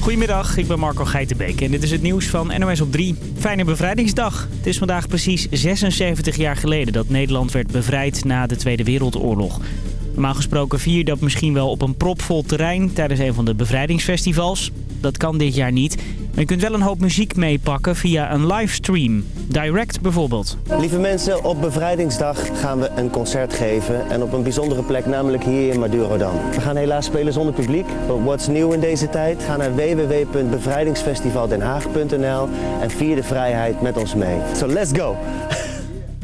Goedemiddag, ik ben Marco Geitenbeek en dit is het nieuws van NOS op 3. Fijne bevrijdingsdag. Het is vandaag precies 76 jaar geleden dat Nederland werd bevrijd na de Tweede Wereldoorlog. Normaal gesproken vier dat misschien wel op een propvol terrein tijdens een van de bevrijdingsfestivals. Dat kan dit jaar niet. Maar je kunt wel een hoop muziek meepakken via een livestream. Direct bijvoorbeeld. Lieve mensen, op bevrijdingsdag gaan we een concert geven. En op een bijzondere plek, namelijk hier in Madurodam. We gaan helaas spelen zonder publiek. But what's nieuw in deze tijd? Ga naar www.bevrijdingsfestivaldenhaag.nl en vier de vrijheid met ons mee. So let's go!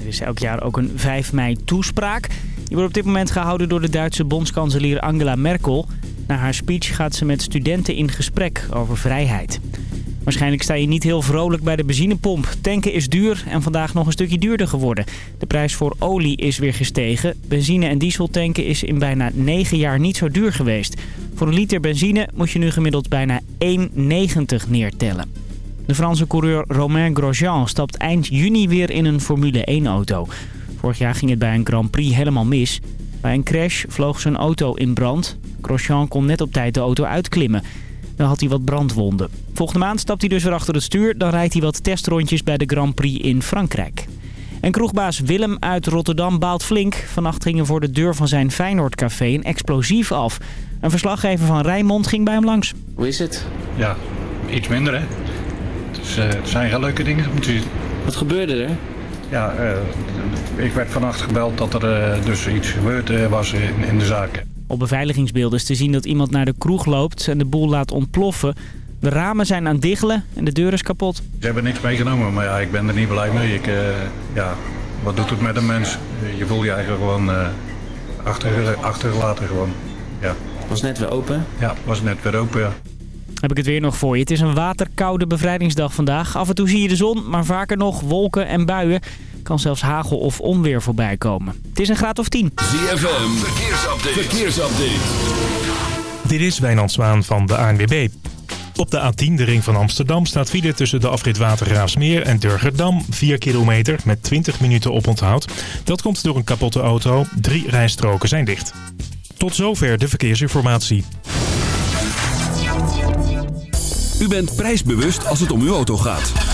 Er is elk jaar ook een 5 mei toespraak. Die wordt op dit moment gehouden door de Duitse bondskanselier Angela Merkel. Na haar speech gaat ze met studenten in gesprek over vrijheid. Waarschijnlijk sta je niet heel vrolijk bij de benzinepomp. Tanken is duur en vandaag nog een stukje duurder geworden. De prijs voor olie is weer gestegen. Benzine en diesel tanken is in bijna 9 jaar niet zo duur geweest. Voor een liter benzine moet je nu gemiddeld bijna 1,90 neertellen. De Franse coureur Romain Grosjean stapt eind juni weer in een Formule 1-auto. Vorig jaar ging het bij een Grand Prix helemaal mis. Bij een crash vloog zijn auto in brand. Grosjean kon net op tijd de auto uitklimmen. Dan had hij wat brandwonden. Volgende maand stapt hij dus weer achter het stuur. Dan rijdt hij wat testrondjes bij de Grand Prix in Frankrijk. En kroegbaas Willem uit Rotterdam baalt flink. Vannacht ging er voor de deur van zijn Feyenoordcafé een explosief af. Een verslaggever van Rijnmond ging bij hem langs. Hoe is het? Ja, iets minder hè. Eh, het zijn geen leuke dingen. Wat gebeurde er? Ja, eh, ik werd vannacht gebeld dat er eh, dus iets gebeurd was in, in de zaak. Op beveiligingsbeelden is te zien dat iemand naar de kroeg loopt en de boel laat ontploffen. De ramen zijn aan het diggelen en de deur is kapot. Ze hebben niks meegenomen, maar ja, ik ben er niet blij mee. Ik, eh, ja, wat doet het met een mens? Je voelt je eigenlijk gewoon eh achter, achtergelaten gewoon. Ja. Was net weer open. ja, was net weer open. Ja. Heb ik het weer nog voor je. Het is een waterkoude bevrijdingsdag vandaag. Af en toe zie je de zon, maar vaker nog wolken en buien. Kan zelfs hagel of onweer voorbij komen. Het is een graad of 10. ZFM, verkeersupdate. verkeersupdate. Dit is Wijnand Zwaan van de ANWB. Op de A10, de ring van Amsterdam, staat file tussen de afrit Watergraafsmeer en Durgerdam. 4 kilometer met 20 minuten oponthoud. Dat komt door een kapotte auto. Drie rijstroken zijn dicht. Tot zover de verkeersinformatie. U bent prijsbewust als het om uw auto gaat.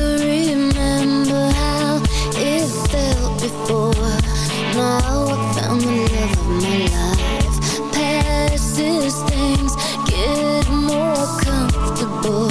Now I found the love of my life. Past these things get more comfortable.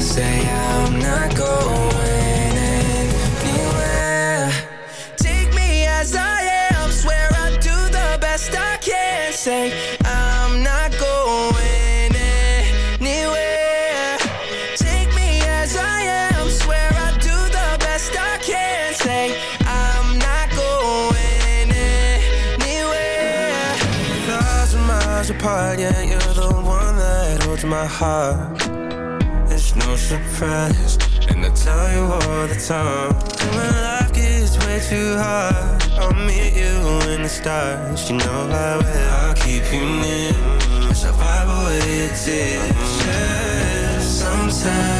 Say I'm not going anywhere. Take me as I am. Swear I do the best I can. Say I'm not going anywhere. Take me as I am. Swear I do the best I can. Say I'm not going anywhere. Thousand miles apart, yeah, you're the one that holds my heart. Surprise, and I tell you all the time. When life gets way too hard, I'll meet you in the stars. You know I will. I'll keep you near, wipe away your tears. Sometimes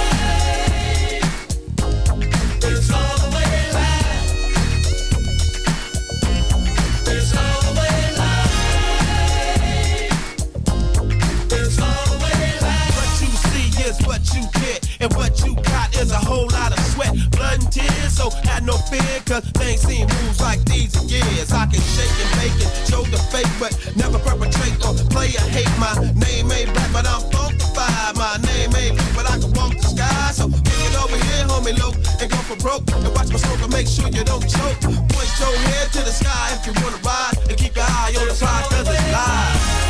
And what you got is a whole lot of sweat, blood and tears. So have no fear, cause they ain't seen moves like these in years. I can shake and make it, show the fake, but never perpetrate or play a hate. My name ain't rap, but I'm funkified. My name ain't blue, but I can walk the sky. So kick it over here, homie, low, and go for broke. And watch my smoke and make sure you don't choke. Point your head to the sky if you wanna ride, and keep your eye on the prize, cause it's live.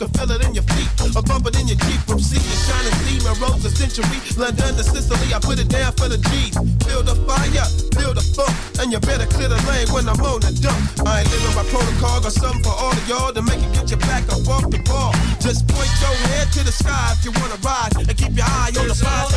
Can feel it in your feet, or bump in your Jeep. From sea to shining steam and rose a century. London to Sicily, I put it down for the G's. Build the fire, feel the funk, and you better clear the lane when I'm on the dump. I ain't living by protocol, got something for all of y'all to make it get your back up off the ball. Just point your head to the sky if you wanna ride, and keep your eye on the prize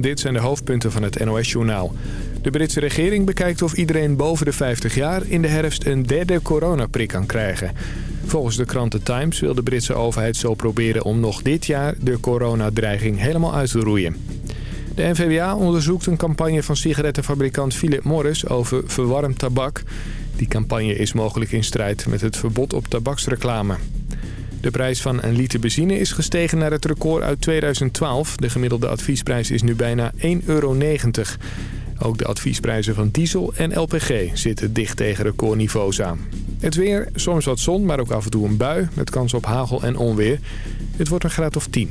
Dit zijn de hoofdpunten van het NOS-journaal. De Britse regering bekijkt of iedereen boven de 50 jaar in de herfst een derde coronaprik kan krijgen. Volgens de krant The Times wil de Britse overheid zo proberen om nog dit jaar de coronadreiging helemaal uit te roeien. De NVWA onderzoekt een campagne van sigarettenfabrikant Philip Morris over verwarmd tabak. Die campagne is mogelijk in strijd met het verbod op tabaksreclame. De prijs van een liter benzine is gestegen naar het record uit 2012. De gemiddelde adviesprijs is nu bijna 1,90 euro. Ook de adviesprijzen van diesel en LPG zitten dicht tegen recordniveaus aan. Het weer, soms wat zon, maar ook af en toe een bui met kans op hagel en onweer. Het wordt een graad of 10.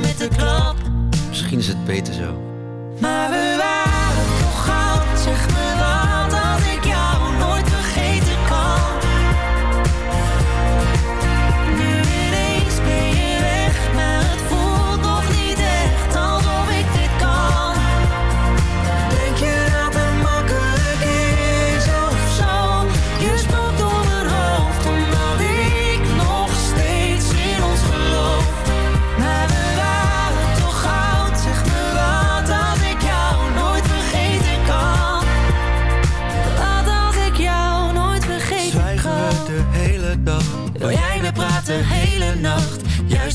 Met de klap. Misschien is het beter zo. Maar we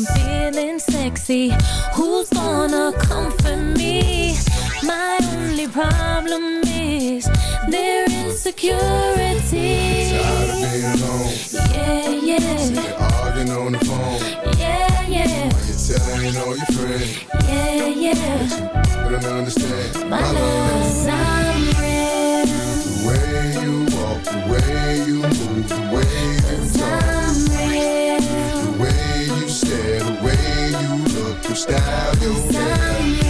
I'm feeling sexy. Who's gonna comfort me? My only problem is Their insecurity. Tired of being alone Yeah, yeah. Sick of arguing on the phone Yeah, yeah. Why you telling all your friends Yeah, yeah. But I don't understand. My, My love's not real The way you style, hair,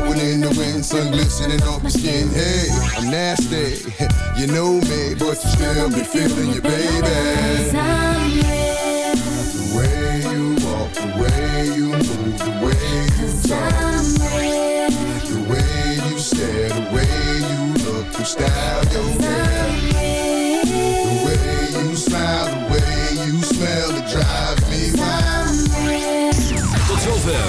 blowing in the wind, sun glistening off my skin. Hey, I'm nasty, you know me, but you still be feeling your baby. I'm. The way you walk, the way you move, the way you talk, the way you stare, the way you look, your style,